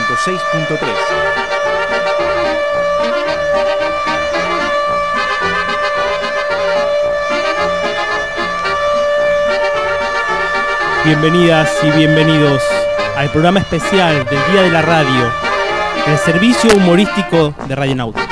aire Radionauta, FM 106.3. Bienvenidas y bienvenidos al programa especial del Día de la Radio, el servicio humorístico de Radionauta. Y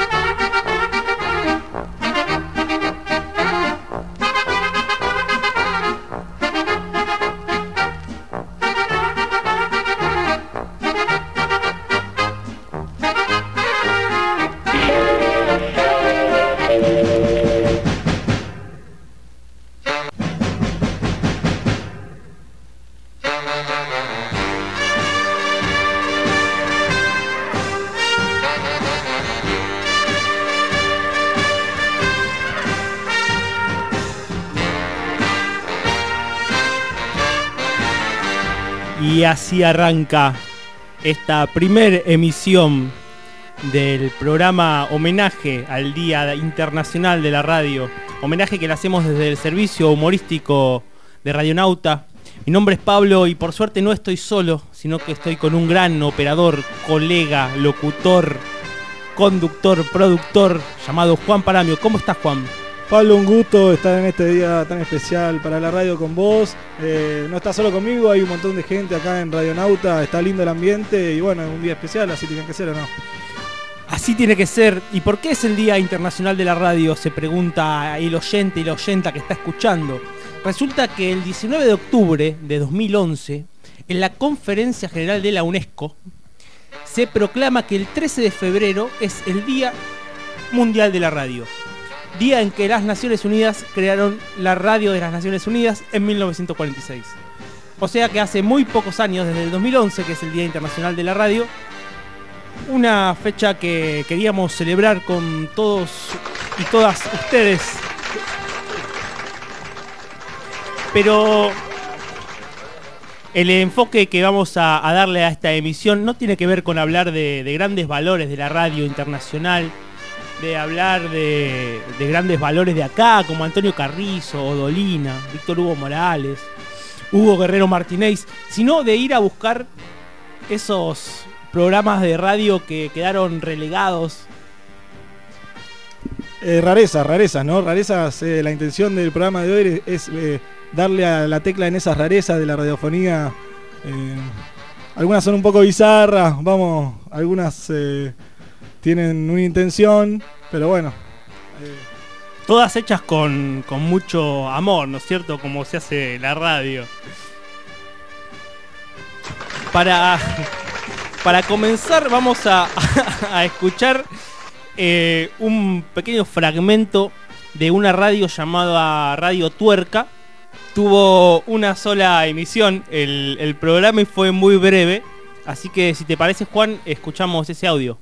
así arranca esta primer emisión del programa homenaje al Día Internacional de la Radio. Homenaje que le hacemos desde el servicio humorístico de Radionauta. Mi nombre es Pablo y por suerte no estoy solo, sino que estoy con un gran operador, colega, locutor, conductor, productor llamado Juan Paramio. ¿Cómo estás, Juan? Pablo, un gusto estar en este día tan especial para la radio con vos. Eh, no estás solo conmigo, hay un montón de gente acá en Radionauta, está lindo el ambiente y bueno, es un día especial, así tiene que ser o no. Así tiene que ser. ¿Y por qué es el Día Internacional de la Radio? Se pregunta el oyente y la oyenta que está escuchando. Resulta que el 19 de octubre de 2011, en la Conferencia General de la UNESCO, se proclama que el 13 de febrero es el Día Mundial de la Radio. Día en que las Naciones Unidas crearon la radio de las Naciones Unidas en 1946. O sea que hace muy pocos años, desde el 2011, que es el Día Internacional de la Radio, una fecha que queríamos celebrar con todos y todas ustedes. Pero el enfoque que vamos a, darle a esta emisión no tiene que ver con hablar de grandes valores de la radio internacional, de hablar de, de, grandes valores de acá, como Antonio Carrizo, Odolina, Víctor Hugo Morales, Hugo Guerrero Martínez, sino de ir a buscar esos programas de radio que quedaron relegados. Eh, rarezas, rarezas, ¿no? Rarezas, eh, la intención del programa de hoy es eh, darle a la tecla en esas rarezas de la radiofonía. algunas son un poco bizarras, vamos, algunas tienen una intención, pero bueno. Todas hechas con, con, mucho amor, ¿no es cierto? Como se hace la radio. Para, para comenzar vamos a, a escuchar eh, un pequeño fragmento de una radio llamada Radio Tuerca. Tuvo una sola emisión el, el programa y fue muy breve. Así que si te parece Juan, escuchamos ese audio.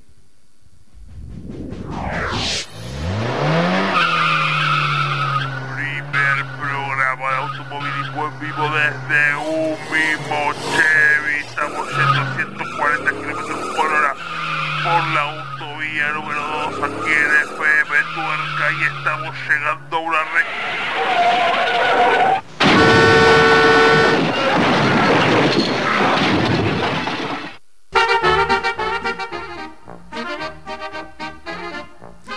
Desde un mismo Chevy. Estamos yendo 140 kilómetros por hora por la autovía número 2 aquí en FM Tuerca y estamos llegando a una recta.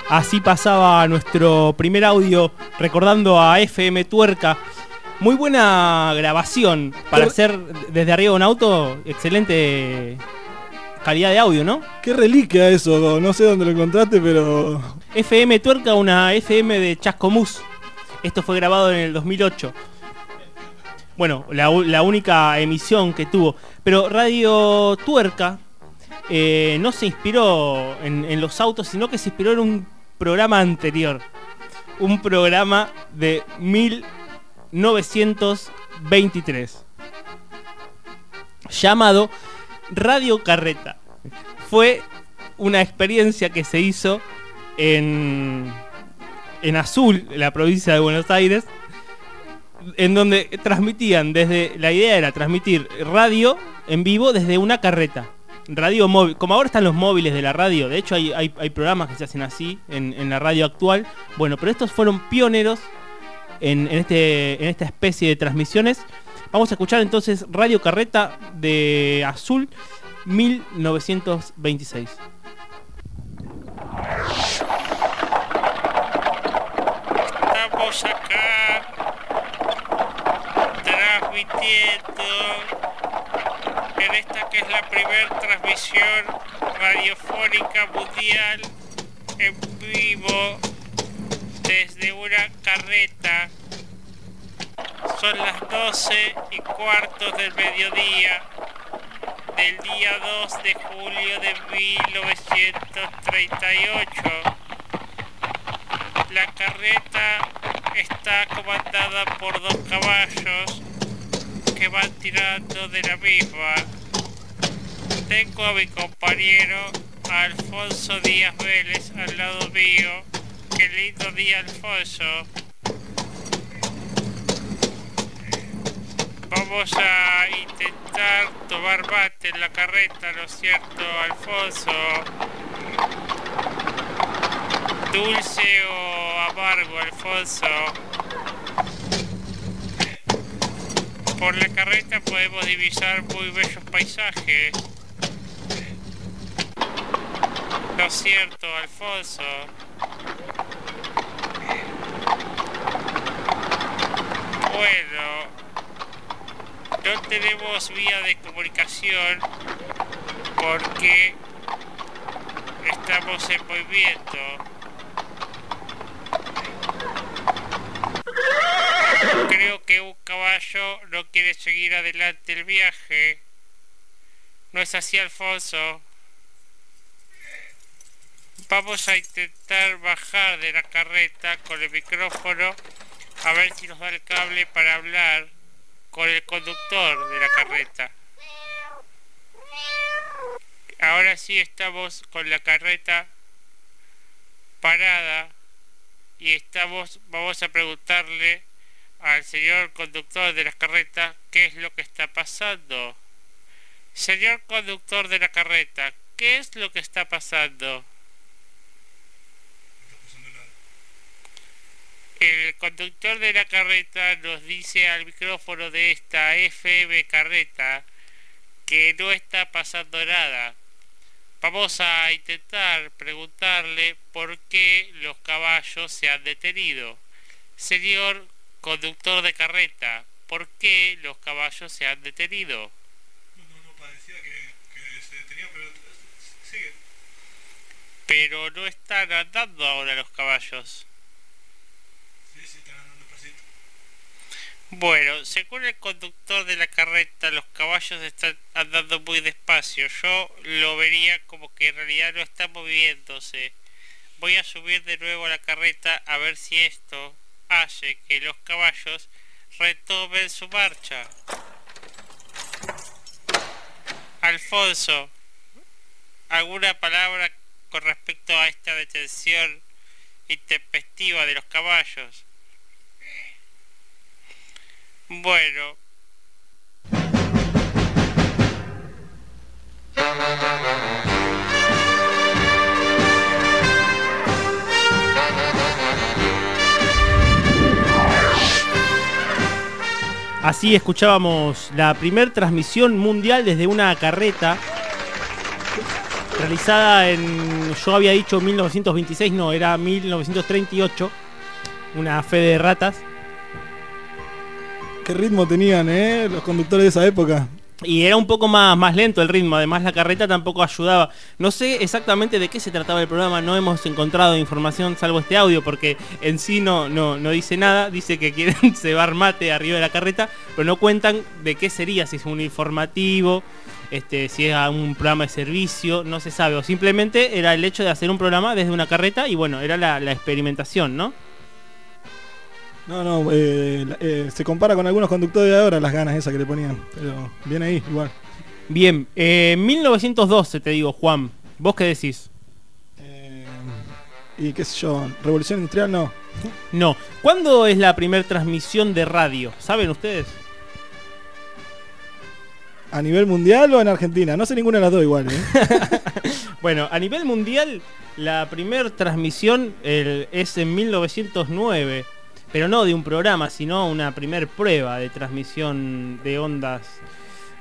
Así pasaba nuestro primer audio recordando a FM Tuerca. Muy buena grabación para hacer desde arriba un auto. Excelente calidad de audio, ¿no? Qué reliquia eso, no sé dónde lo encontraste, pero... FM Tuerca, una FM de Chascomús. Esto fue grabado en el 2008. Bueno, la, la única emisión que tuvo. Pero Radio Tuerca eh, no se inspiró en, en los autos, sino que se inspiró en un programa anterior. Un programa de 1923. Llamado Radio Carreta. Fue una experiencia que se hizo en, en Azul, la provincia de Buenos Aires, en donde transmitían desde, la idea era transmitir radio en vivo desde una carreta. Radio móvil, como ahora están los móviles de la radio, de hecho hay, hay, hay programas que se hacen así en, en, la radio actual. Bueno, pero estos fueron pioneros en, en, este, en esta especie de transmisiones Vamos a escuchar entonces Radio Carreta de Azul 1926. Estamos acá transmitiendo en esta que es la primera transmisión radiofónica mundial en vivo desde una carreta. Son las 12 y cuarto del mediodía del día 2 de julio de 1938. La carreta está comandada por dos caballos que van tirando de la misma. Tengo a mi compañero Alfonso Díaz Vélez al lado mío. Qué lindo día, Alfonso. Vamos a intentar tomar mate en la carreta, ¿no es cierto, Alfonso? Dulce o amargo, Alfonso. Por la carreta podemos divisar muy bellos paisajes. ¿No es cierto, Alfonso? Bueno, no tenemos vía de comunicación porque estamos en movimiento. Creo que un caballo no quiere seguir adelante el viaje. ¿No es así, Alfonso? Vamos a intentar bajar de la carreta con el micrófono a ver si nos da el cable para hablar con el conductor de la carreta. Ahora sí estamos con la carreta parada y estamos vamos a preguntarle al señor conductor de la carreta qué es lo que está pasando. Señor conductor de la carreta, ¿qué es lo que está pasando? El conductor de la carreta nos dice al micrófono de esta FM carreta que no está pasando nada. Vamos a intentar preguntarle por qué los caballos se han detenido. Señor conductor de carreta, ¿por qué los caballos se han detenido? No, no parecía que, que se detenía, pero sigue. Pero no están andando ahora los caballos. Sí, sí, están andando pasito. Bueno, según el conductor de la carreta, los caballos están andando muy despacio. Yo lo vería como que en realidad no están moviéndose. Voy a subir de nuevo a la carreta a ver si esto hace que los caballos retomen su marcha. Alfonso, ¿alguna palabra con respecto a esta detención intempestiva de los caballos? Bueno. Así escuchábamos la primer transmisión mundial desde una carreta realizada en, yo había dicho 1926, no, era 1938, una fe de ratas. ¿Qué ritmo tenían, eh? Los conductores de esa época. Y era un poco más, más lento el ritmo, además la carreta tampoco ayudaba. No sé exactamente de qué se trataba el programa, no hemos encontrado información salvo este audio, porque en sí no, no, no dice nada, dice que quieren cebar mate arriba de la carreta, pero no cuentan de qué sería, si es un informativo, este, si es un programa de servicio, no se sabe, o simplemente era el hecho de hacer un programa desde una carreta y bueno, era la, la experimentación, ¿no? No, no, eh, eh, se compara con algunos conductores de ahora las ganas esas que le ponían. Pero bien ahí, igual. Bien, eh, 1912 te digo, Juan, ¿vos qué decís? Eh, y qué sé yo, revolución industrial no. No. ¿Cuándo es la primera transmisión de radio? ¿Saben ustedes? ¿A nivel mundial o en Argentina? No sé ninguna de las dos igual, ¿eh? Bueno, a nivel mundial, la primera transmisión el- es en 1909. Pero no de un programa, sino una primer prueba de transmisión de ondas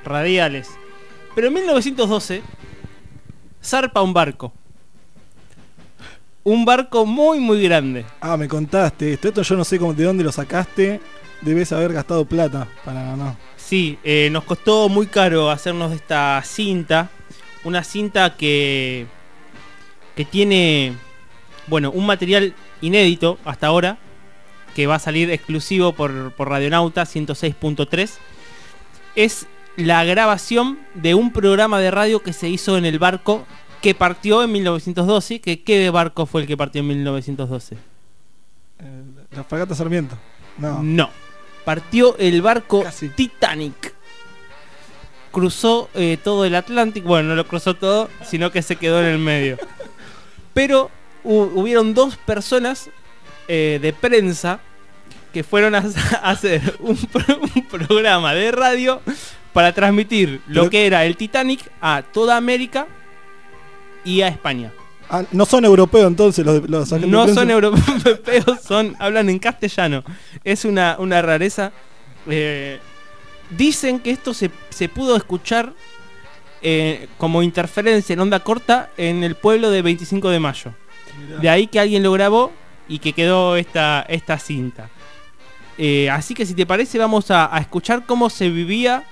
radiales. Pero en 1912 zarpa un barco. Un barco muy muy grande. Ah, me contaste esto. Esto yo no sé cómo, de dónde lo sacaste. Debes haber gastado plata para no. Sí, eh, nos costó muy caro hacernos esta cinta. Una cinta que, que tiene, bueno, un material inédito hasta ahora, que va a salir exclusivo por, por Radionauta 106.3. Es la grabación de un programa de radio que se hizo en el barco que partió en 1912. Que, ¿Qué barco fue el que partió en 1912? Eh, la fragata Sarmiento. No. No. Partió el barco Casi. Titanic. Cruzó eh, todo el Atlántico. Bueno, no lo cruzó todo, sino que se quedó en el medio. Pero hu- hubieron dos personas eh, de prensa que fueron a, a hacer un, pro- un programa de radio para transmitir lo que era el Titanic a toda América y a España. Ah, no son europeos entonces los, los agentes No son europeos, son, hablan en castellano. Es una, una rareza. Eh, dicen que esto se, se pudo escuchar eh, como interferencia en onda corta en el pueblo de 25 de mayo. Mirá. De ahí que alguien lo grabó y que quedó esta, esta cinta. Eh, así que si te parece vamos a, escuchar cómo se vivía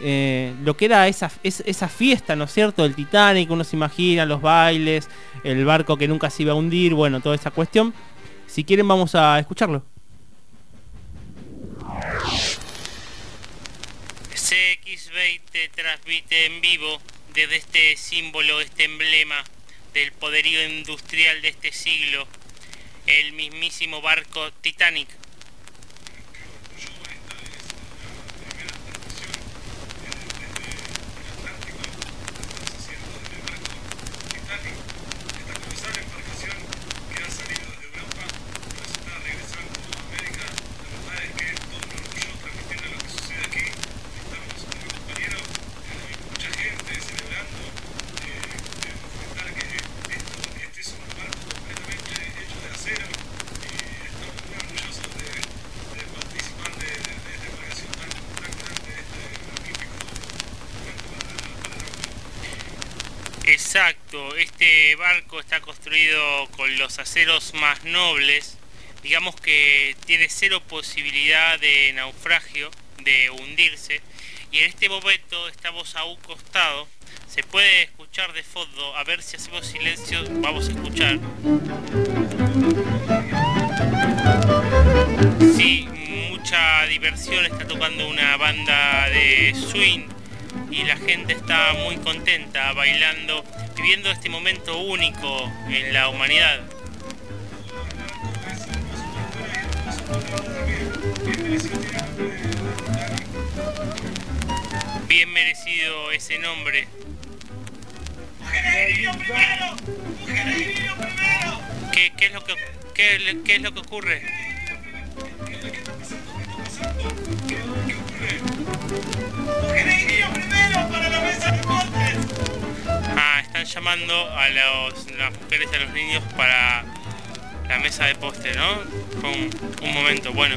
eh, lo que era esa, es- esa fiesta, ¿no es cierto? El Titanic, uno se imagina, los bailes, el barco que nunca se iba a hundir, bueno, toda esa cuestión. Si quieren vamos a escucharlo. CX20 transmite en vivo desde este símbolo, este emblema del poderío industrial de este siglo, el mismísimo barco Titanic. Este barco está construido con los aceros más nobles, digamos que tiene cero posibilidad de naufragio, de hundirse, y en este momento estamos a un costado, se puede escuchar de fondo, a ver si hacemos silencio, vamos a escuchar. Sí, mucha diversión, está tocando una banda de swing. Y la gente está muy contenta bailando, viviendo este momento único en la humanidad. Bien merecido ese nombre. ¿Qué, es lo que qué es lo que ocurre? Están llamando a los, las mujeres y a los niños para la mesa de postre, ¿no? Un momento. Bueno,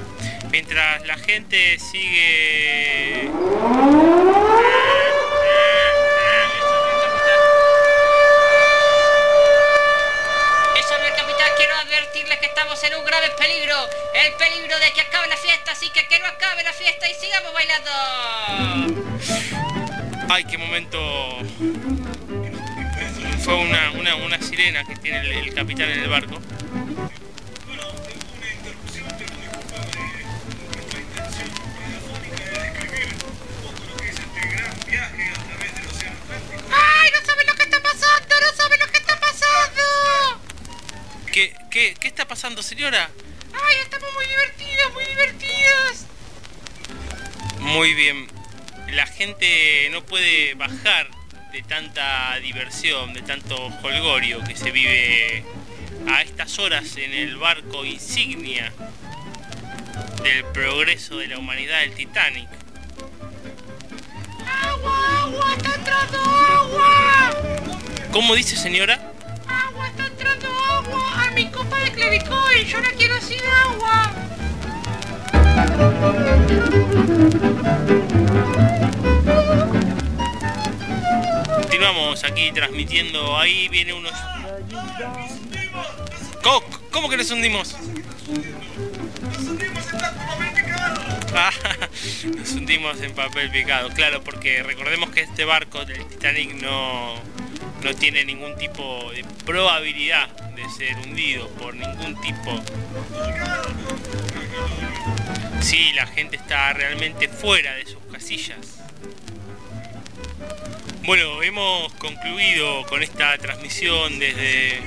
mientras la gente sigue... que tiene el, el capitán en el barco. ¡Ay, no saben lo que está pasando! ¡No saben lo que está pasando! ¿Qué, qué, qué está pasando, señora? ¡Ay, estamos muy divertidos, muy divertidos! Muy bien. La gente no puede bajar tanta diversión, de tanto holgorio que se vive a estas horas en el barco insignia del progreso de la humanidad, el Titanic. ¡Agua, agua! ¡Está entrando agua! ¿Cómo dice señora? ¡Agua, está entrando agua! ¡A mi copa de clericol! ¡Yo la quiero sin agua! Continuamos aquí transmitiendo. Ahí viene unos. ¿Cómo, cómo que nos hundimos? Ah, nos hundimos en papel picado, claro, porque recordemos que este barco del Titanic no, no tiene ningún tipo de probabilidad de ser hundido por ningún tipo. Sí, la gente está realmente fuera de sus casillas. Bueno, hemos concluido con esta transmisión desde...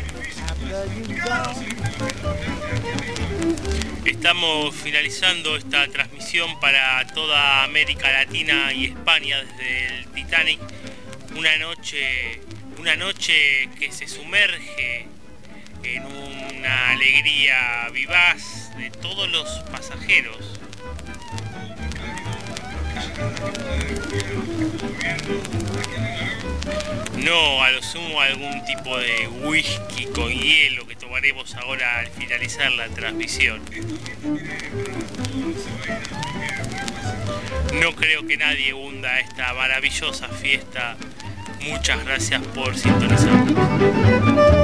Estamos finalizando esta transmisión para toda América Latina y España desde el Titanic. Una noche, una noche que se sumerge en una alegría vivaz de todos los pasajeros. No, a lo sumo algún tipo de whisky con hielo que tomaremos ahora al finalizar la transmisión. No creo que nadie hunda esta maravillosa fiesta. Muchas gracias por sintonizar.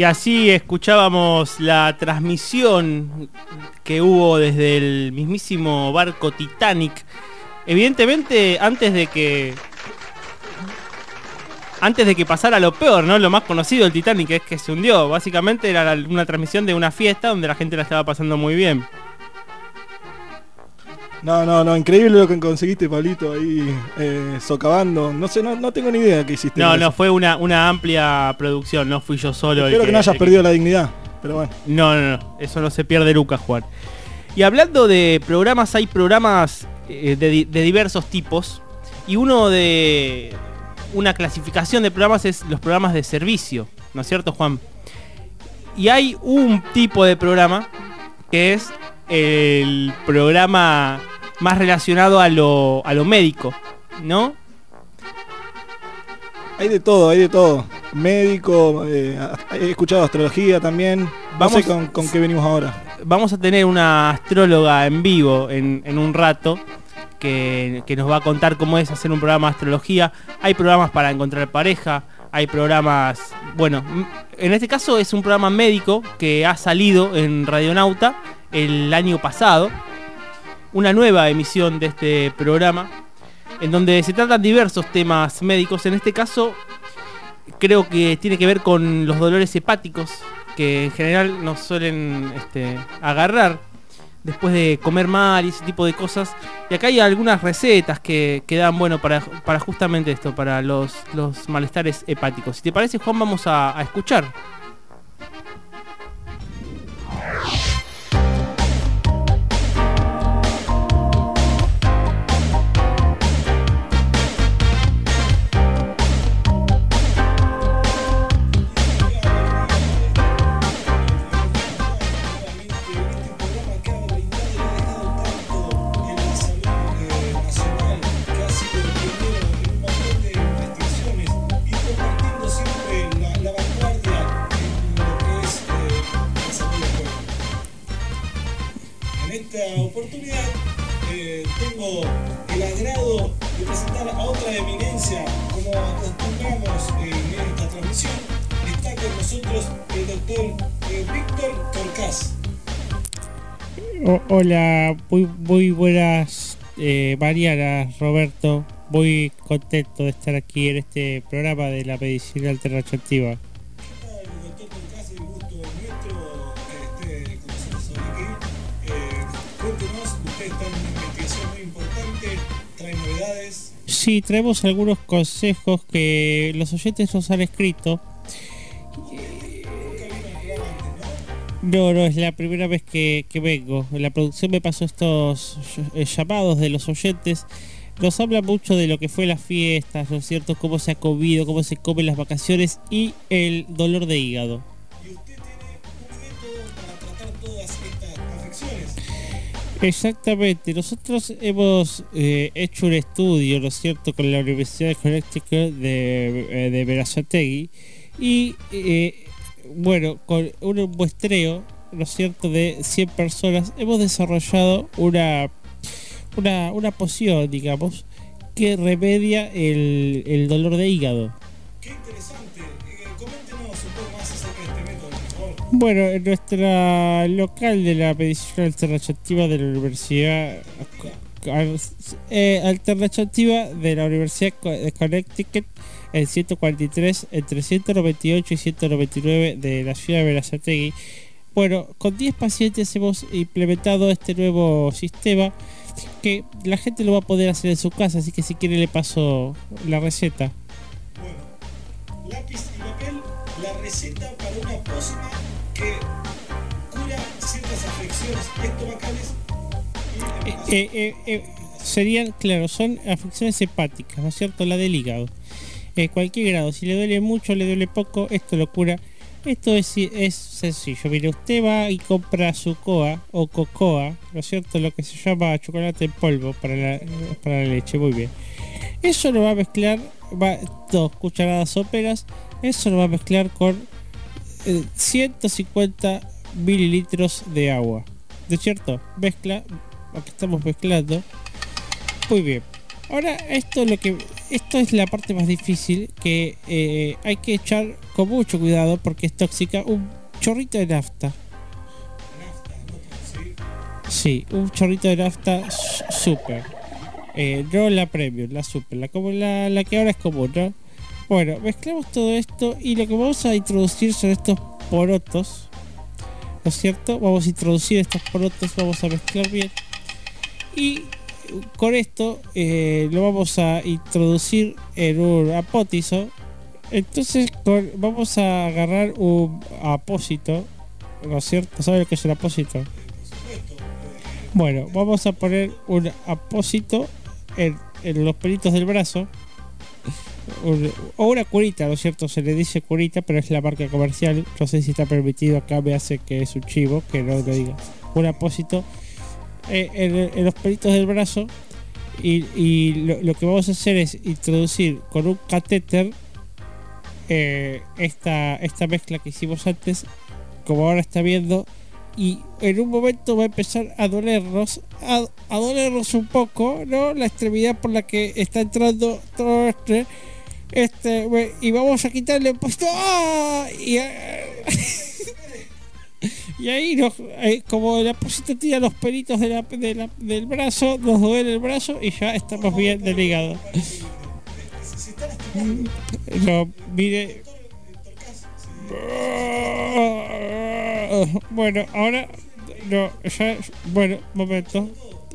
Y así escuchábamos la transmisión que hubo desde el mismísimo barco Titanic. Evidentemente, antes de que. Antes de que pasara lo peor, ¿no? Lo más conocido del Titanic es que se hundió. Básicamente era una transmisión de una fiesta donde la gente la estaba pasando muy bien. No, no, no, increíble lo que conseguiste, Pablito, ahí eh, socavando. No sé, no, no tengo ni idea qué hiciste. No, no, eso. fue una, una amplia producción, no fui yo solo. el Espero que no hayas perdido la dignidad, pero bueno. No, no, no, eso no se pierde nunca, Juan. Y hablando de programas, hay programas eh, de diversos tipos. Y uno de. Una clasificación de programas es los programas de servicio, ¿no es cierto, Juan? Y hay un tipo de programa que es el programa más relacionado a lo, a lo médico, ¿no? Hay de todo, hay de todo. Médico, eh, he escuchado astrología también. Vamos- Vamos con, con qué venimos ahora. vamos a tener una astróloga en vivo en, en un rato que, que nos va a contar cómo es hacer un programa de astrología. Hay programas para encontrar pareja, hay programas, bueno, en este caso es un programa médico que ha salido en Radionauta el año pasado. Una nueva emisión de este programa en donde se tratan diversos temas médicos. En este caso creo que tiene que ver con los dolores hepáticos que en general nos suelen este, agarrar después de comer mal y ese tipo de cosas. Y acá hay algunas recetas que, que dan bueno para, para justamente esto, para los, los malestares hepáticos. Si te parece, Juan, vamos a, a escuchar. El agrado de presentar a otra eminencia, como acostumbramos en esta transmisión. Está con nosotros el doctor eh, Víctor Torcás. O- hola, muy, muy buenas eh, Roberto. Muy contento de estar aquí en este programa de la medicina alternativa. Sí, traemos algunos consejos que los oyentes nos han escrito. No, no, es la primera vez que, vengo. La producción me pasó estos eh, llamados de los oyentes. nos habla mucho de lo que fue las fiestas, ¿no es cierto? Cómo se ha comido, cómo se comen las vacaciones y el dolor de hígado. Exactamente, nosotros hemos eh, hecho un estudio, ¿no es cierto?, con la Universidad de Connecticut de, eh, de Berazategui y, eh, bueno, con un muestreo, ¿no es cierto?, de 100 personas, hemos desarrollado una, una, una poción, digamos, que remedia el, el dolor de hígado. Qué interesante. Bueno, en nuestra local de la medicina alternativa de la Universidad eh, alternativa de la Universidad de Connecticut en 143 entre 198 y 199 de la ciudad de Berazategui. Bueno, con 10 pacientes hemos implementado este nuevo sistema que la gente lo va a poder hacer en su casa, así que si quiere le paso la receta. Bueno, lápiz y papel, la receta para una pócima cura ciertas afecciones estomacales Eh, eh, eh, serían, claro, son afecciones hepáticas, ¿no es cierto? La del hígado. Cualquier grado, si le duele mucho, le duele poco, esto lo cura. Esto es, es sencillo. Mire, usted va y compra su coa o cocoa, ¿no es cierto? Lo que se llama chocolate en polvo para la, para la leche, muy bien. Eso lo va a mezclar, va, dos cucharadas soperas, eso lo va a mezclar con eh, 150 mililitros de agua. ¿De cierto? Mezcla, aquí estamos mezclando. Muy bien. Ahora esto es lo que esto es la parte más difícil que eh, hay que echar con mucho cuidado porque es tóxica un chorrito de nafta. Sí, un chorrito de nafta super. Eh, no la premium, la super, la como la, la que ahora es común, ¿no? Bueno, mezclamos todo esto y lo que vamos a introducir son estos porotos. ¿No es cierto? Vamos a introducir estos porotos, vamos a mezclar bien. Y con esto eh, lo vamos a introducir en un apótizo. Entonces vamos a agarrar un apósito, ¿no es cierto? ¿Sabe lo que es un apósito? Bueno, vamos a poner un apósito en los pelitos del brazo. O una curita, ¿no es cierto? Se le dice curita, pero es la marca comercial. No sé si está permitido. Acá me hace que es un chivo, que no lo diga. Un apósito eh, en, los pelitos del brazo. Y, lo que vamos a hacer es introducir con un catéter eh, esta, esta mezcla que hicimos antes, como ahora está viendo. Y en un momento va a empezar a dolernos, a, a dolernos un poco, ¿no? La extremidad por la que está entrando todo este. Este, we- y vamos a quitarle un poquito. ¡Ah! Y, eh, y ahí, eh, como el apósito tira los pelitos de la- de la- del brazo, nos duele el brazo y ya estamos bien del hígado. No, mire. Bueno, ahora. No, ya. Bueno, momento.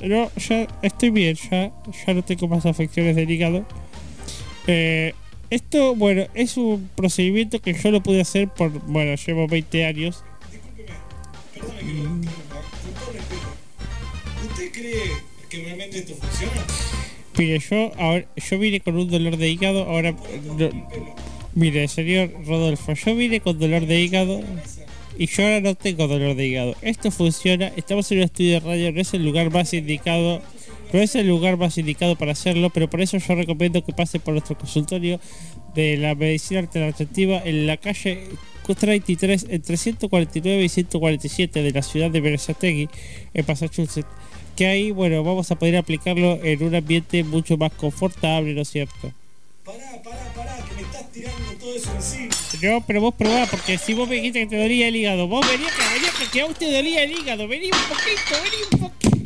No, ya estoy bien, ya, ya no tengo más afecciones del hígado. Eh, esto, bueno, es un procedimiento que yo lo pude hacer por. Bueno, llevo 20 años. Perdone que lo con todo respeto. ¿Usted cree que realmente esto funciona? Mire, yo ahora, yo vine con un dolor de hígado, ahora no- mire, señor Rodolfo, yo vine con dolor de hígado y yo ahora no tengo dolor de hígado. Esto funciona, estamos en un estudio de radio, no es el lugar más indicado, no es el lugar más indicado para hacerlo, pero por eso yo recomiendo que pase por nuestro consultorio de la medicina alternativa en la calle 33 entre 149 y 147 de la ciudad de Berazategui, en Massachusetts. Que ahí, bueno, vamos a poder aplicarlo en un ambiente mucho más confortable, ¿no es cierto? Pará, pará, pará, que me estás tirando todo eso encima. No, pero vos probá, porque si vos me dijiste que te dolía el hígado, vos venías que venía que, que a usted dolía el hígado, vení un poquito, vení un poquito.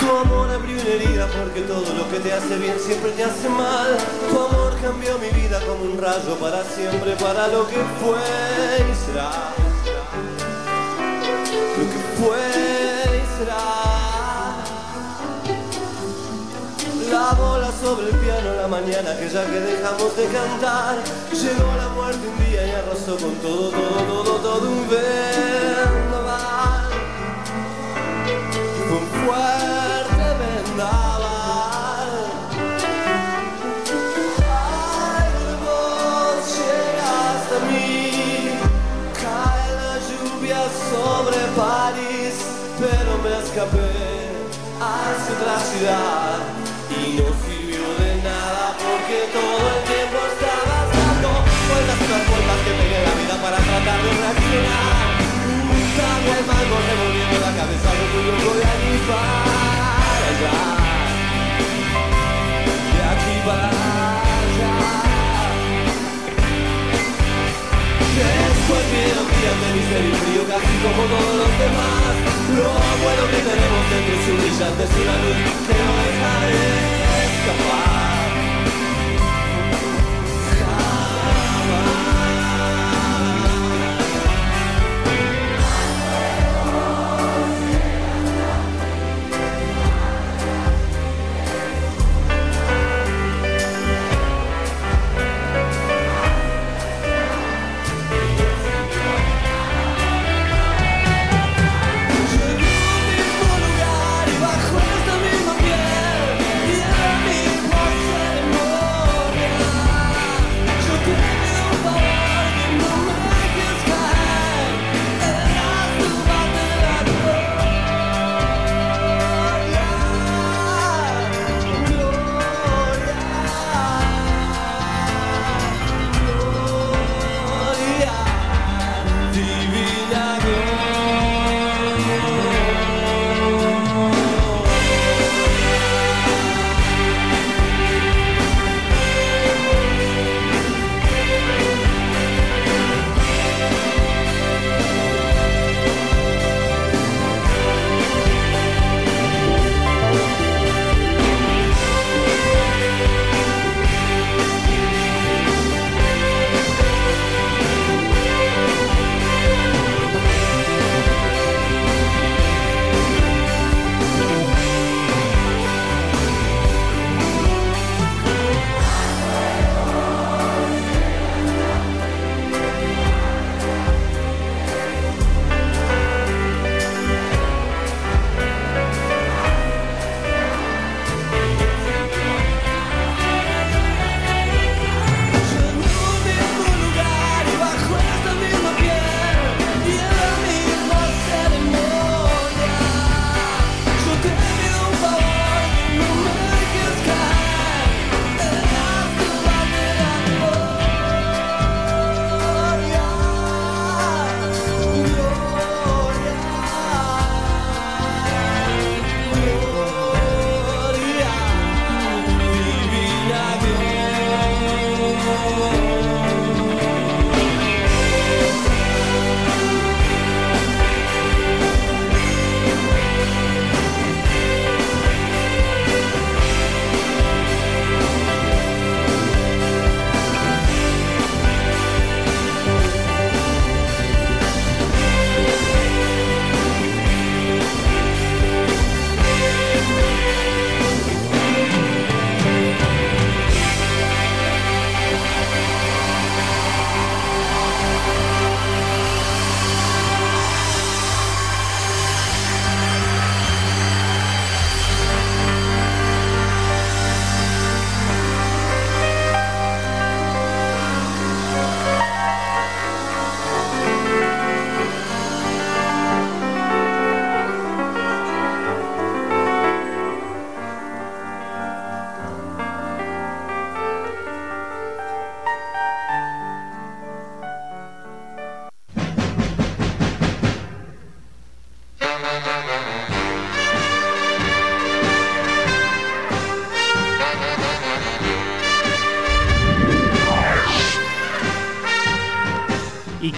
Tu amor abrió una herida porque todo lo que te hace bien siempre te hace mal. Tu amor cambió mi vida como un rayo para siempre, para lo que fue y será. Lo que fue y será. La bola sobre el piano la mañana que ya que dejamos de cantar. Llegó la muerte un día y arrasó con todo, todo, todo, todo un vendaval. Para tratar de reaccionar. Cambio el mango revolviendo la cabeza lo muy loco de aquí para allá. De aquí para allá. Después vieron días de miseria y frío casi como todos los demás Lo bueno que tenemos dentro es un brillante es una luz que no deja de escapar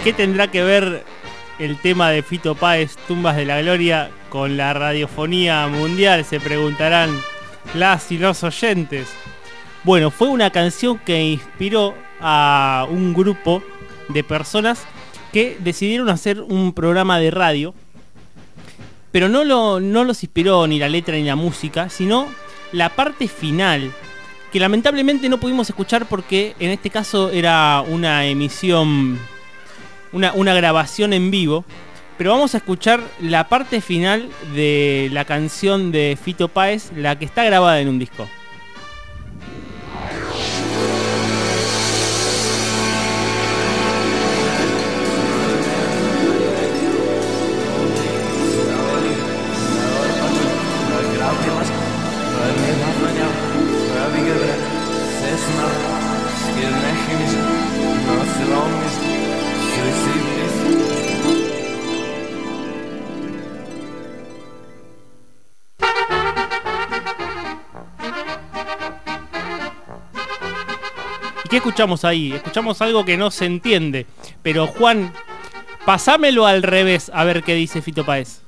qué tendrá que ver el tema de Fito Páez, Tumbas de la Gloria, con la radiofonía mundial? Se preguntarán las y los oyentes. Bueno, fue una canción que inspiró a un grupo de personas que decidieron hacer un programa de radio, pero no, lo, no los inspiró ni la letra ni la música, sino la parte final, que lamentablemente no pudimos escuchar porque en este caso era una emisión, una, una grabación en vivo. Pero vamos a escuchar la parte final de la canción de Fito Páez, la que está grabada en un disco. Qué escuchamos ahí? Escuchamos algo que no se entiende. Pero Juan, pasámelo al revés a ver qué dice Fito Páez.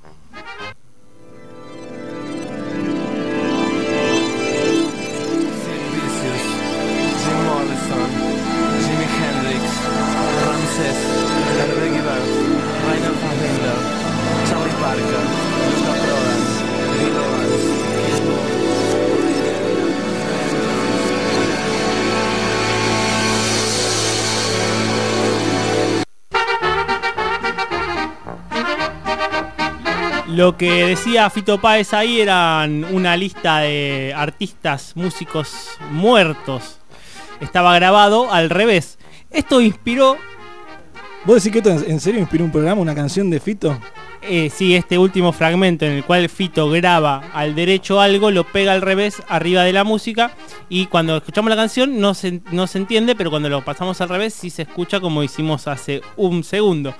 Lo que decía Fito Páez ahí eran una lista de artistas, músicos muertos. Estaba grabado al revés. Esto inspiró, ¿Vos decís que esto en serio inspiró un programa, una canción de Fito? eh, sí, este último fragmento en el cual Fito graba al derecho algo, lo pega al revés arriba de la música y cuando escuchamos la canción no se, no se entiende, pero cuando lo pasamos al revés sí se escucha como hicimos hace un segundo.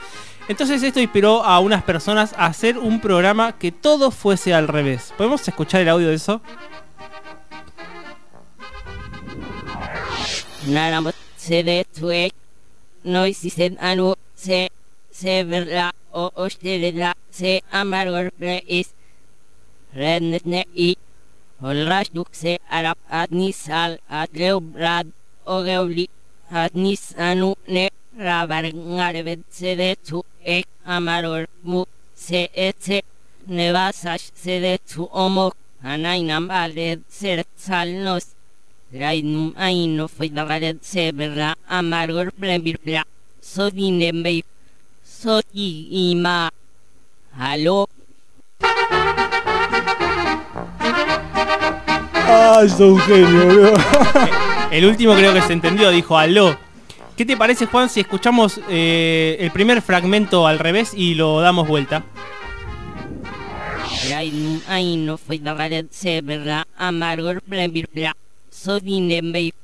Entonces esto inspiró a unas personas a hacer un programa que todo fuese al revés. ¿Podemos escuchar el audio de eso? Ek amaror mu se etse ne vasash se de tu omok anainam baled ser salnos Rainum aino foi da galet se verla amargor blembirla so dinembe so i ima Halo ¡Ay, sos un genio! El último creo que se entendió, dijo aló. ¿Qué te parece, Juan, si escuchamos eh, el primer fragmento al revés y lo damos vuelta? Rainum aino foi da galet se verla amargor blembirla so dinembe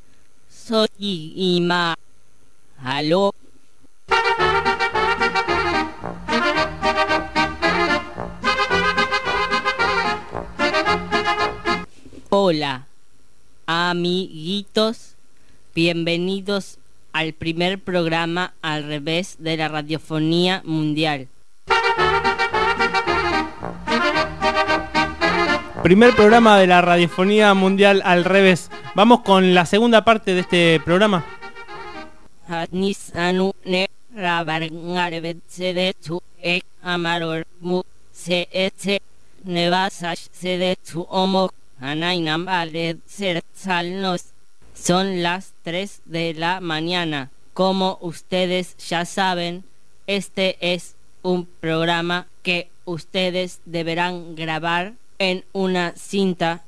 so i ima Halo Hola, amiguitos, bienvenidos al primer programa al revés de la radiofonía mundial. Primer programa de la radiofonía mundial al revés. Vamos con la segunda parte de este programa. Son las 3 de la mañana. Como ustedes ya saben, este es un programa que ustedes deberán grabar en una cinta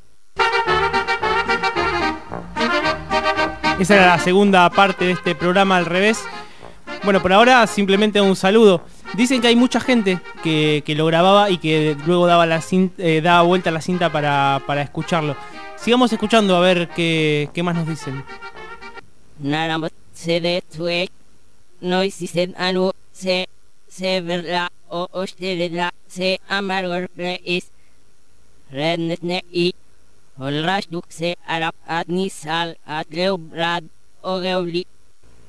Esa era la segunda parte de este programa al revés. Bueno, por ahora simplemente un saludo. Dicen que hay mucha gente que, que lo grababa y que luego daba, la cin- eh, daba vuelta a la cinta para, para escucharlo. Sigamos escuchando a ver qué, qué más nos dicen. No hiciste anu se se verla o ostelera se amargor is rednet ne i Olrash duk se arap adnisal atleu brad o geuli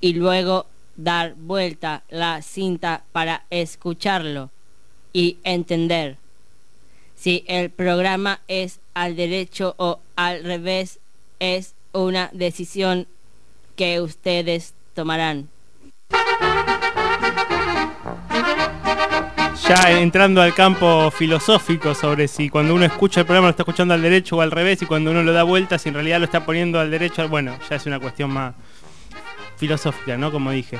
y luego dar vuelta la cinta para escucharlo y entender si el programa es al derecho o al revés es una decisión que ustedes tomarán. ya entrando al campo filosófico sobre si cuando uno escucha el programa lo está escuchando al derecho o al revés y cuando uno lo da vuelta si en realidad lo está poniendo al derecho, bueno, ya es una cuestión más filosófica, ¿no? Como dije.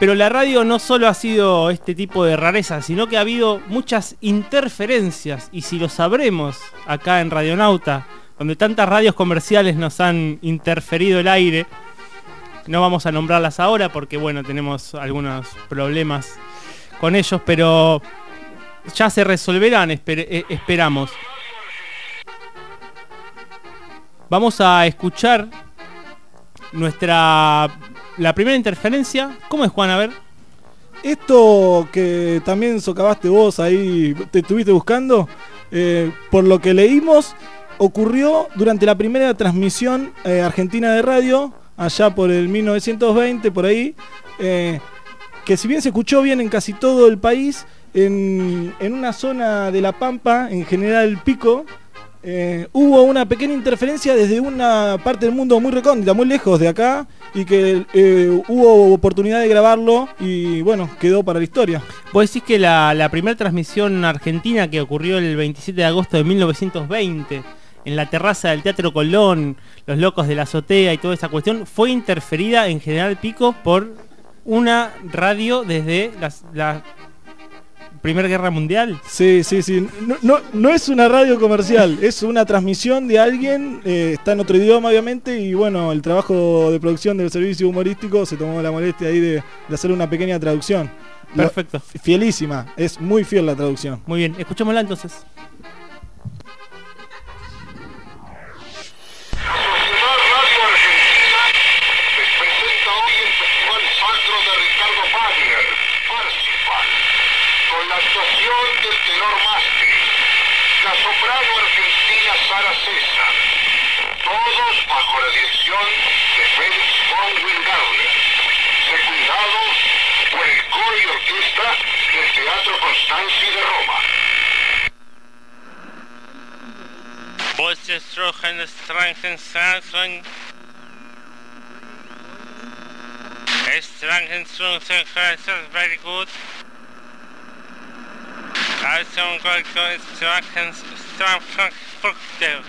Pero la radio no solo ha sido este tipo de rarezas, sino que ha habido muchas interferencias y si lo sabremos acá en Radionauta, donde tantas radios comerciales nos han interferido el aire, no vamos a nombrarlas ahora porque bueno, tenemos algunos problemas con ellos, pero ya se resolverán, eh, esperamos. Vamos a escuchar nuestra la primera interferencia. ¿Cómo es Juan? A ver. Esto que también socavaste vos ahí, te estuviste buscando, eh, por lo que leímos, ocurrió durante la primera transmisión eh, argentina de radio, allá por el 1920, por ahí, eh, que si bien se escuchó bien en casi todo el país, en, en una zona de La Pampa, en General Pico, eh, hubo una pequeña interferencia desde una parte del mundo muy recóndita, muy lejos de acá, y que eh, hubo oportunidad de grabarlo y bueno, quedó para la historia. Vos decís que la, la primera transmisión argentina que ocurrió el 27 de agosto de 1920 en la terraza del Teatro Colón, los locos de la azotea y toda esa cuestión, fue interferida en General Pico por una radio desde las- la Primera Guerra Mundial. Sí, sí, sí. No, no, no es una radio comercial, es una transmisión de alguien, eh, está en otro idioma obviamente, y bueno, el trabajo de producción del servicio humorístico se tomó la molestia ahí de, de hacer una pequeña traducción. Lo- Perfecto. fielísima, es muy fiel la traducción. Muy bien, escuchémosla entonces. Tenor Mastri, la soprano argentina Sara César, todos bajo la dirección de Félix von Wingarler, secundados por el coro y orquesta del Teatro Constanzi de Roma. Voices Trojan Strangen Sanson. Strangen Strangen very good. I don't go to instructions, instructions book there.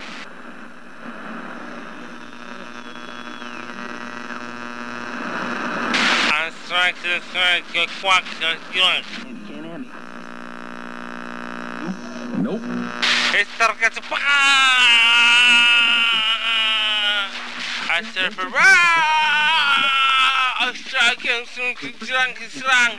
I strike the strike, you quack, you Nope. السرقة السرقة السرقة السرقة السرقة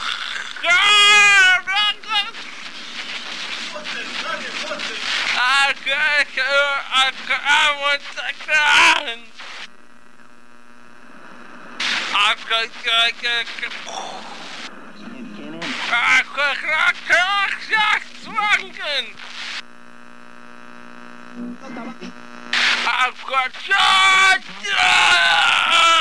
for Strangen Strangen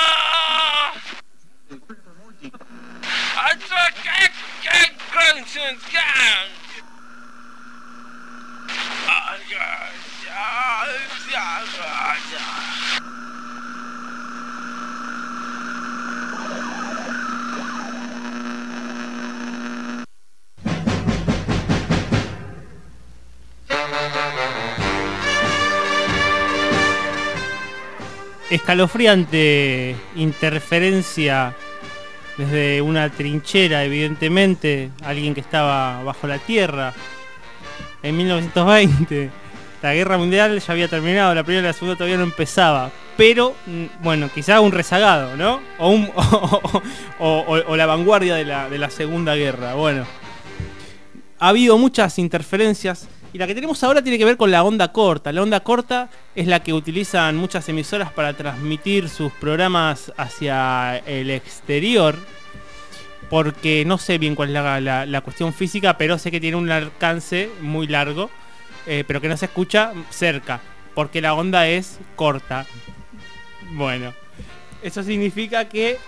Escalofriante interferencia desde una trinchera, evidentemente, alguien que estaba bajo la tierra en 1920. La guerra mundial ya había terminado, la primera y la segunda todavía no empezaba. Pero, mm, bueno, quizá un rezagado, ¿no? O, un- o, la vanguardia de la, de la segunda guerra. Bueno, ha habido muchas interferencias Y la que tenemos ahora tiene que ver con la onda corta. La onda corta es la que utilizan muchas emisoras para transmitir sus programas hacia el exterior. Porque no sé bien cuál es la, cuestión física, pero sé que tiene un alcance muy largo, eh, pero que no se escucha cerca, porque la onda es corta. Bueno, eso significa que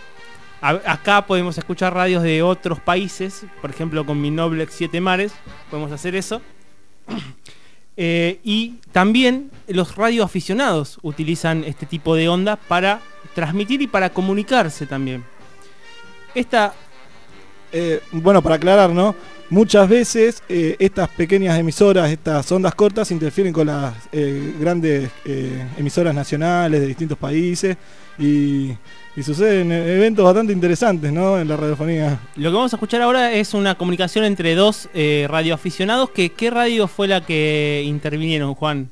acá podemos escuchar radios de otros países, por ejemplo con mi Noblex 7 Mares, podemos hacer eso. Eh, y también los radioaficionados utilizan este tipo de onda para transmitir y para comunicarse también. Esta Eh, bueno, para aclarar, ¿no? Muchas veces eh, estas pequeñas emisoras, estas ondas cortas, interfieren con las grandes emisoras nacionales de distintos países y, y suceden eh, eventos bastante interesantes, ¿no? En la radiofonía. Lo que vamos a escuchar ahora es una comunicación entre dos eh, radioaficionados. Que, ¿Qué radio fue la que intervinieron, Juan?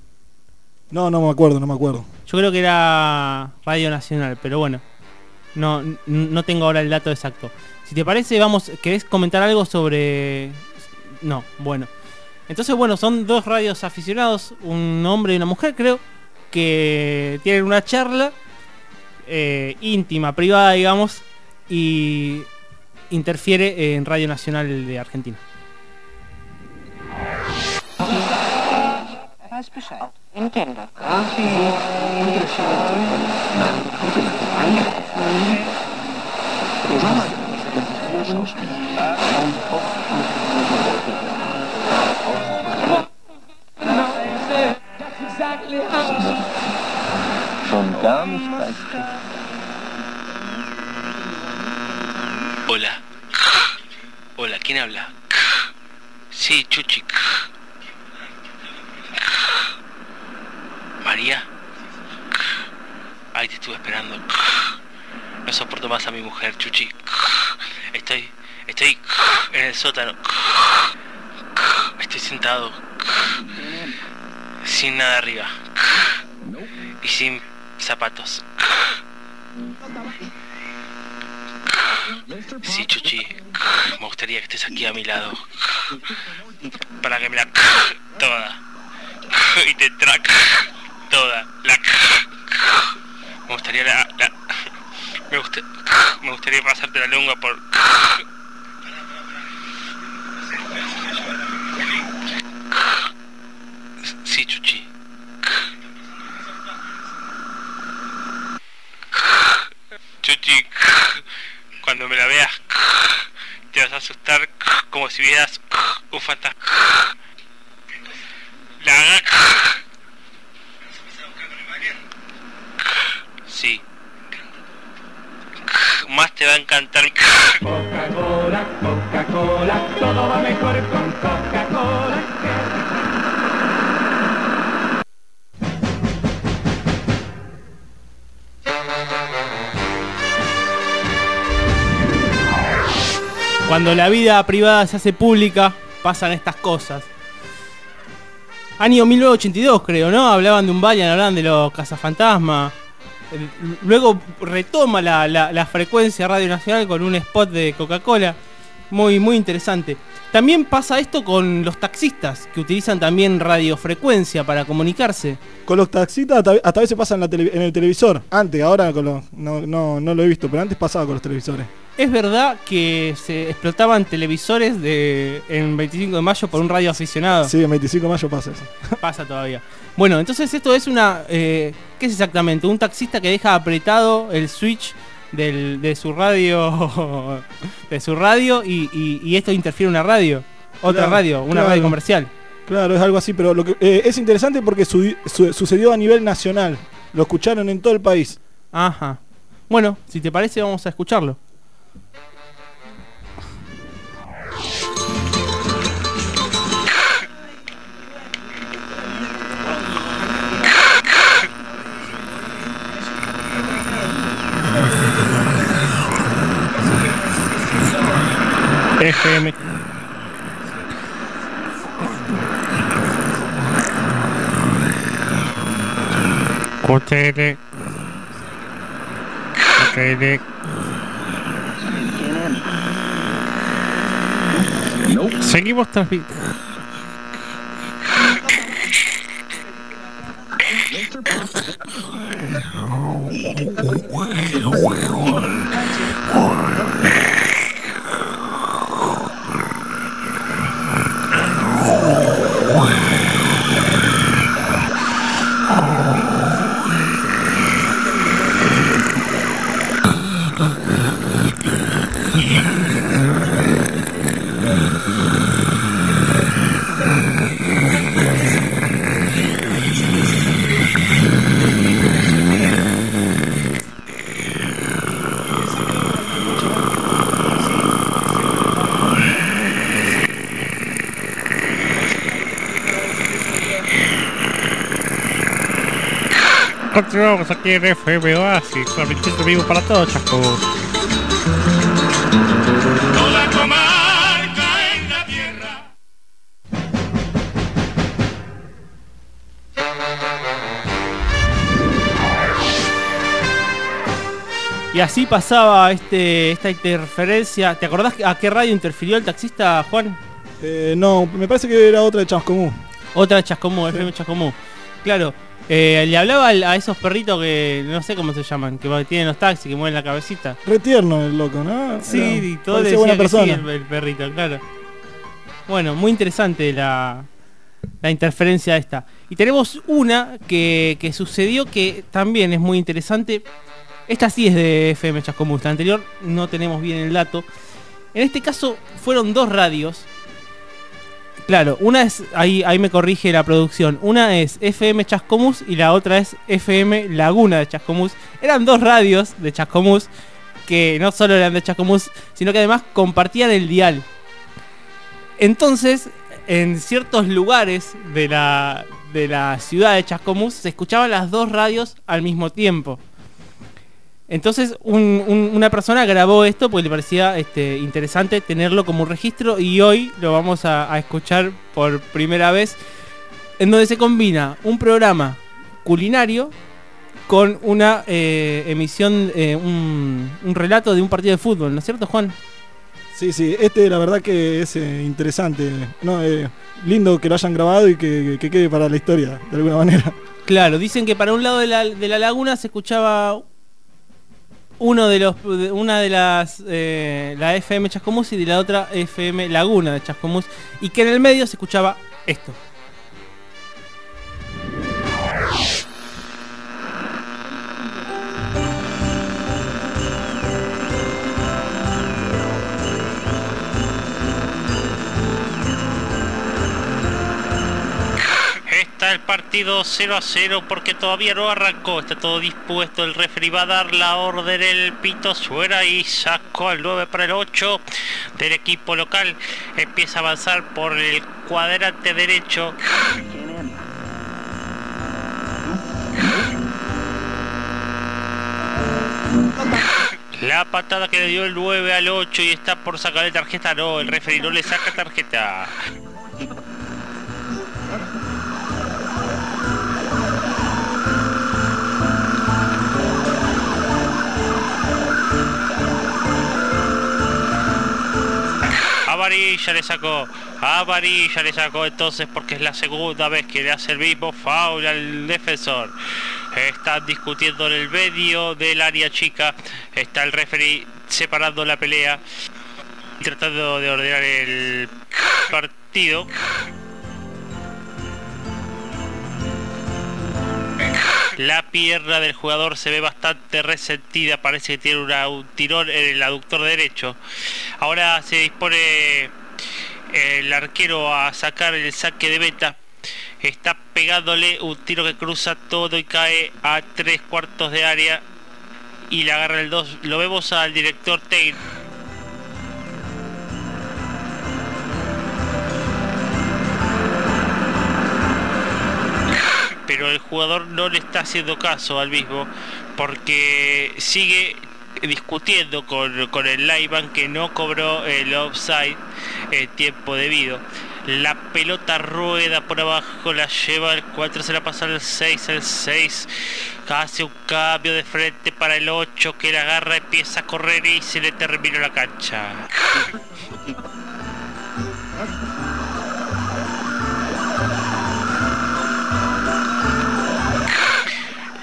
No, no me acuerdo, no me acuerdo. Yo creo que era Radio Nacional, pero bueno, no, no tengo ahora el dato exacto. Si te parece, vamos, ¿querés comentar algo sobre...? No, bueno. Entonces, bueno, son dos radios aficionados, un hombre y una mujer, creo, que tienen una charla eh, íntima, privada, digamos, y interfiere en Radio Nacional de Argentina. Weiß Bescheid. Entiendo. Schon gar nicht bei Hola. Hola, ¿quién habla? Sí, Chuchi. María. Ay, te estuve esperando. No soporto más a mi mujer, Chuchi. Estoy, estoy en el sótano. Estoy sentado. Sin nada arriba. Y sin zapatos. Sí, Chuchi. Me gustaría que estés aquí a mi lado. Para que me la toda. Y te trac toda. La me gustaría la, la- me, gusta, me gustaría pasarte la lengua por Sí, Chuchi. Chuchi, cuando me la veas, te vas a asustar como si vieras un fantasma. La Sí. Más te va a encantar. Coca-Cola, Coca-Cola, todo va mejor con Cuando la vida privada se hace pública, pasan estas cosas. Año 1982, creo, ¿no? Hablaban de un Valiant, hablaban de los cazafantasmas. Luego retoma la, la- la frecuencia Radio Nacional con un spot de Coca-Cola. Muy, muy interesante. También pasa esto con los taxistas, que utilizan también radiofrecuencia para comunicarse. Con los taxistas hasta, hasta a veces pasa en, en el televisor. Antes, ahora con los- no, no, no lo he visto, pero antes pasaba con los televisores. Es verdad que se explotaban televisores de, en 25 de mayo por un radio aficionado. Sí, el 25 de mayo pasa eso. Pasa todavía. Bueno, entonces esto es una... eh, ¿Qué es exactamente? Un taxista que deja apretado el switch del- de su radio de su radio y, y- y esto interfiere en una radio. Otra Claro, radio, una claro. radio comercial. Claro, es algo así, pero lo que eh, es interesante porque su- su- sucedió a nivel nacional. Lo escucharon en todo el país. Ajá. Bueno, si te parece vamos a escucharlo. FM. QTL. QTL. Seguimos transmitiendo. Continuamos aquí en FM Oasis, transmitiendo vivo para todos, chasco. Toda comarca en la tierra. Y así pasaba este, esta interferencia. ¿Te acordás a qué radio interfirió el taxista, Juan? Eh, no, me parece que era otra de Chascomú. Otra de Chascomú, FM Chascomú. Claro. Eh, le hablaba a esos perritos que no sé cómo se llaman, que tienen los taxis, que mueven la cabecita. Re tierno el loco, ¿no? Sí, Era- y todo le decía que sí, persona. el, el perrito, claro. Bueno, muy interesante la, la interferencia esta. Y tenemos una que, que sucedió que también es muy interesante. Esta sí es de FM Chascomús, la anterior no tenemos bien el dato. En este caso fueron dos radios. Claro, una es, ahí, ahí me corrige la producción, una es FM Chascomús y la otra es FM Laguna de Chascomús. Eran dos radios de Chascomús que no solo eran de Chascomús, sino que además compartían el dial. Entonces, en ciertos lugares de la, de la ciudad de Chascomús se escuchaban las dos radios al mismo tiempo. Entonces un- un- una persona grabó esto porque le parecía este, interesante tenerlo como un registro y hoy lo vamos a, a escuchar por primera vez en donde se combina un programa culinario con una eh, emisión, eh, un, un relato de un partido de fútbol, ¿no es cierto Juan? Sí, sí, este la verdad que es eh, interesante. No, lindo que lo hayan grabado y que, que quede para la historia, de alguna manera. Claro, dicen que para un lado de la, de la laguna se escuchaba uno de los una de las eh, la FM Chascomús y de la otra FM Laguna de Chascomús y que en el medio se escuchaba esto. El partido 0 a 0 porque todavía no arrancó. Está todo dispuesto. El referee va a dar la orden. El pito suena y sacó al 9 para el 8 del equipo local. Empieza a avanzar por el cuadrante derecho. La patada que le dio el 9 al 8 y está por sacarle tarjeta. No, el referee no le saca tarjeta. Amarilla le sacó, amarilla le sacó entonces porque es la segunda vez que le hace el mismo foul al defensor. Están discutiendo en el medio del área chica, está el referee separando la pelea, tratando de ordenar el partido. La pierna del jugador se ve bastante resentida, parece que tiene un tirón en el aductor derecho. Ahora se dispone el arquero a sacar el saque de meta. Está pegándole un tiro que cruza todo y cae a tres cuartos de área y le agarra el 2. Lo vemos al director técnico. Pero el jugador no le está haciendo caso al mismo porque sigue discutiendo con, con el Lyman que no cobró el offside en tiempo debido. La pelota rueda por abajo, la lleva el 4, se la pasa al 6, el 6 hace un cambio de frente para el 8 que la agarra, empieza a correr y se le terminó la cancha.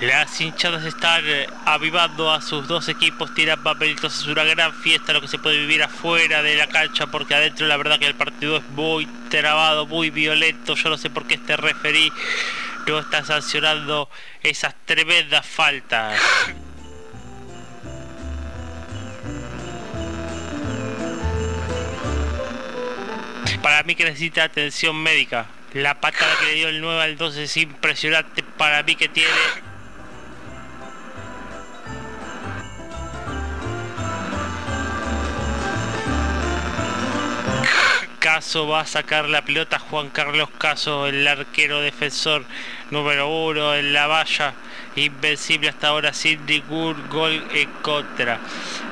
Las hinchadas están eh, avivando a sus dos equipos, tiran papelitos, es una gran fiesta lo que se puede vivir afuera de la cancha, porque adentro la verdad que el partido es muy trabado, muy violento, yo no sé por qué este referí no está sancionando esas tremendas faltas. Para mí que necesita atención médica. La patada que le dio el 9 al 12 es impresionante. Para mí que tiene Caso va a sacar la pelota Juan Carlos Caso, el arquero defensor número uno en la valla, invencible hasta ahora sin ningún gol en contra.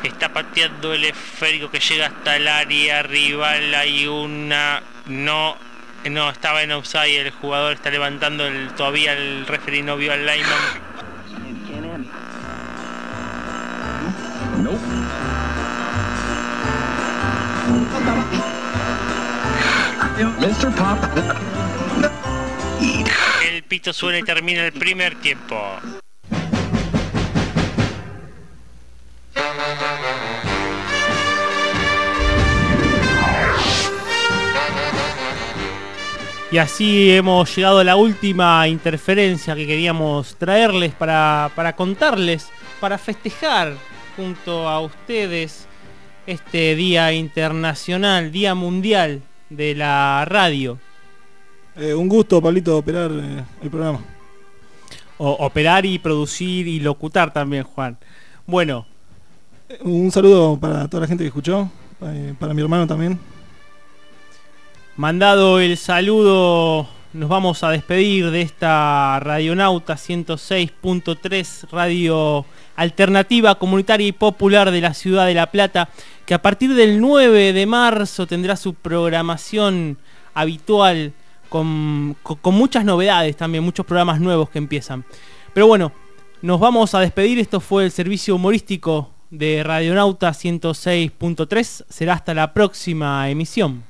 Está pateando el esférico que llega hasta el área rival, hay una no no estaba en offside, el jugador está levantando el todavía el referee no vio al lineman. Mr. Pop. El pito suena y termina el primer tiempo. Y así hemos llegado a la última interferencia que queríamos traerles para, para contarles, para festejar junto a ustedes este Día Internacional, Día Mundial de la Radio. Eh, un gusto, Pablito, operar eh, el programa. O, operar y producir y locutar también, Juan. Bueno, Un saludo para toda la gente que escuchó, eh, para mi hermano también. Mandado el saludo, nos vamos a despedir de esta Radionauta 106.3 Radio Alternativa Comunitaria y Popular de la Ciudad de La Plata, que a partir del 9 de marzo tendrá su programación habitual con, con- muchas novedades también, muchos programas nuevos que empiezan. Pero bueno, nos vamos a despedir, esto fue el servicio humorístico de Radionauta 106.3, será hasta la próxima emisión.